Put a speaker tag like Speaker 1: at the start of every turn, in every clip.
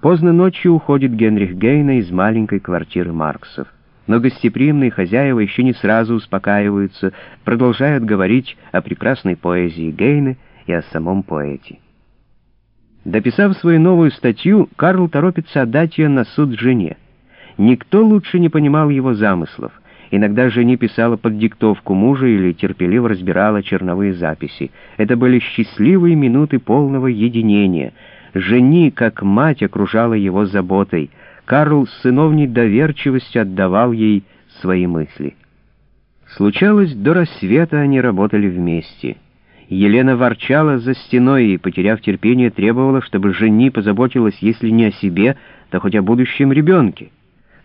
Speaker 1: Поздно ночью уходит Генрих Гейна из маленькой квартиры Марксов. Но гостеприимные хозяева еще не сразу успокаиваются, продолжают говорить о прекрасной поэзии Гейны и о самом поэте. Дописав свою новую статью, Карл торопится отдать ее на суд жене. Никто лучше не понимал его замыслов. Иногда жени писала под диктовку мужа или терпеливо разбирала черновые записи. Это были счастливые минуты полного единения — Жени, как мать, окружала его заботой. Карл с сыновней доверчивостью отдавал ей свои мысли. Случалось, до рассвета они работали вместе. Елена ворчала за стеной и, потеряв терпение, требовала, чтобы жени позаботилась, если не о себе, то хоть о будущем ребенке.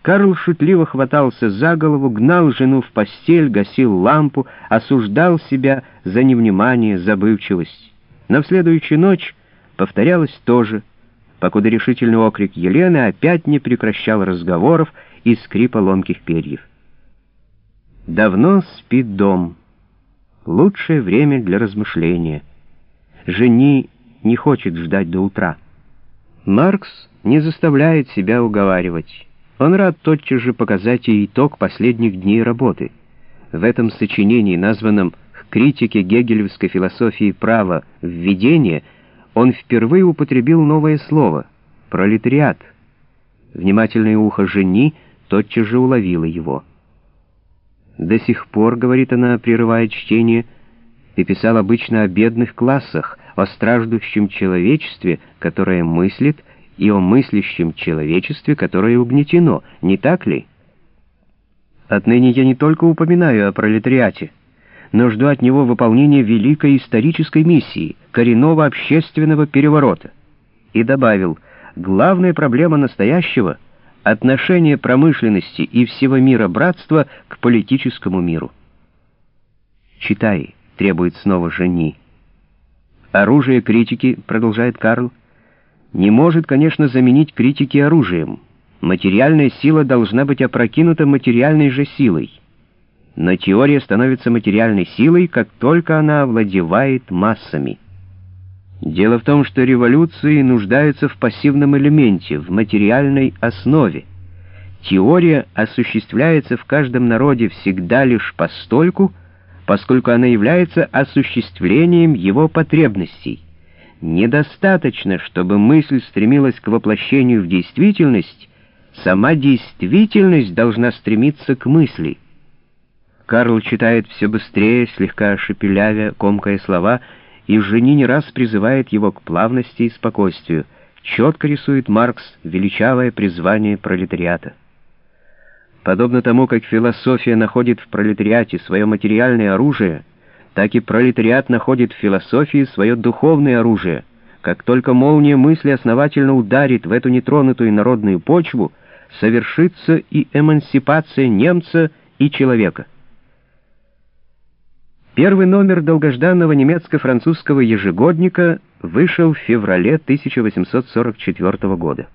Speaker 1: Карл шутливо хватался за голову, гнал жену в постель, гасил лампу, осуждал себя за невнимание, забывчивость. Но в следующую ночь повторялось то же, покуда решительный окрик Елены опять не прекращал разговоров и скрипа ломких перьев. Давно спит дом. Лучшее время для размышления. Жени не хочет ждать до утра. Маркс не заставляет себя уговаривать. Он рад тотчас же показать ей итог последних дней работы. В этом сочинении, названном «К критике гегелевской философии права. Введение», он впервые употребил новое слово — пролетариат. Внимательное ухо жени тотчас же уловило его. «До сих пор, — говорит она, прерывая чтение, — ты писал обычно о бедных классах, о страждущем человечестве, которое мыслит, и о мыслящем человечестве, которое угнетено, не так ли? Отныне я не только упоминаю о пролетариате, но жду от него выполнения великой исторической миссии, коренного общественного переворота. И добавил, главная проблема настоящего — отношение промышленности и всего мира братства к политическому миру. «Читай», — требует снова жени. «Оружие критики», — продолжает Карл, — «не может, конечно, заменить критики оружием. Материальная сила должна быть опрокинута материальной же силой» но теория становится материальной силой, как только она овладевает массами. Дело в том, что революции нуждаются в пассивном элементе, в материальной основе. Теория осуществляется в каждом народе всегда лишь постольку, поскольку она является осуществлением его потребностей. Недостаточно, чтобы мысль стремилась к воплощению в действительность, сама действительность должна стремиться к мысли — Карл читает все быстрее, слегка шепелявя, комкая слова, и жени не раз призывает его к плавности и спокойствию. Четко рисует Маркс величавое призвание пролетариата. Подобно тому, как философия находит в пролетариате свое материальное оружие, так и пролетариат находит в философии свое духовное оружие. Как только молния мысли основательно ударит в эту нетронутую народную почву, совершится и эмансипация немца и человека. Первый номер долгожданного немецко-французского ежегодника вышел в феврале 1844 года.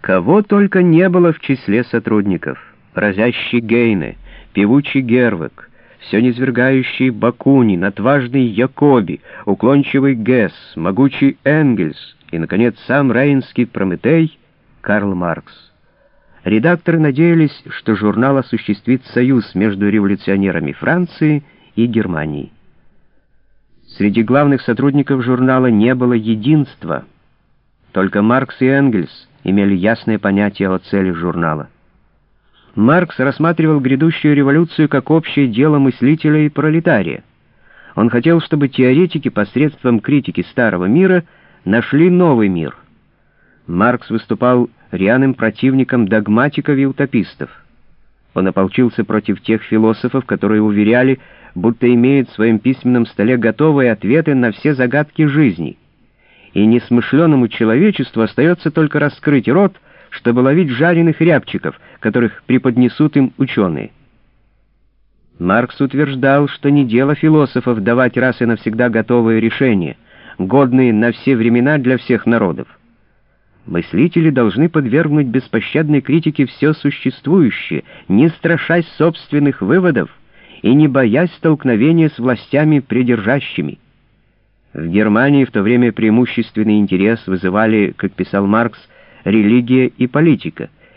Speaker 1: Кого только не было в числе сотрудников. Разящий Гейне, певучий Гервек, все низвергающий Бакунин, отважный Якоби, уклончивый Гесс, могучий Энгельс и, наконец, сам рейнский Прометей Карл Маркс. Редакторы надеялись, что журнал осуществит союз между революционерами Франции и Германии. Среди главных сотрудников журнала не было единства. Только Маркс и Энгельс имели ясное понятие о цели журнала. Маркс рассматривал грядущую революцию как общее дело мыслителя и пролетария. Он хотел, чтобы теоретики посредством критики старого мира нашли новый мир. Маркс выступал рьяным противником догматиков и утопистов. Он ополчился против тех философов, которые уверяли, будто имеют в своем письменном столе готовые ответы на все загадки жизни. И несмышленному человечеству остается только раскрыть рот, чтобы ловить жареных рябчиков, которых преподнесут им ученые. Маркс утверждал, что не дело философов давать раз и навсегда готовые решения, годные на все времена для всех народов. Мыслители должны подвергнуть беспощадной критике все существующее, не страшась собственных выводов, и не боясь столкновения с властями придержащими. В Германии в то время преимущественный интерес вызывали, как писал Маркс, «Религия и политика»,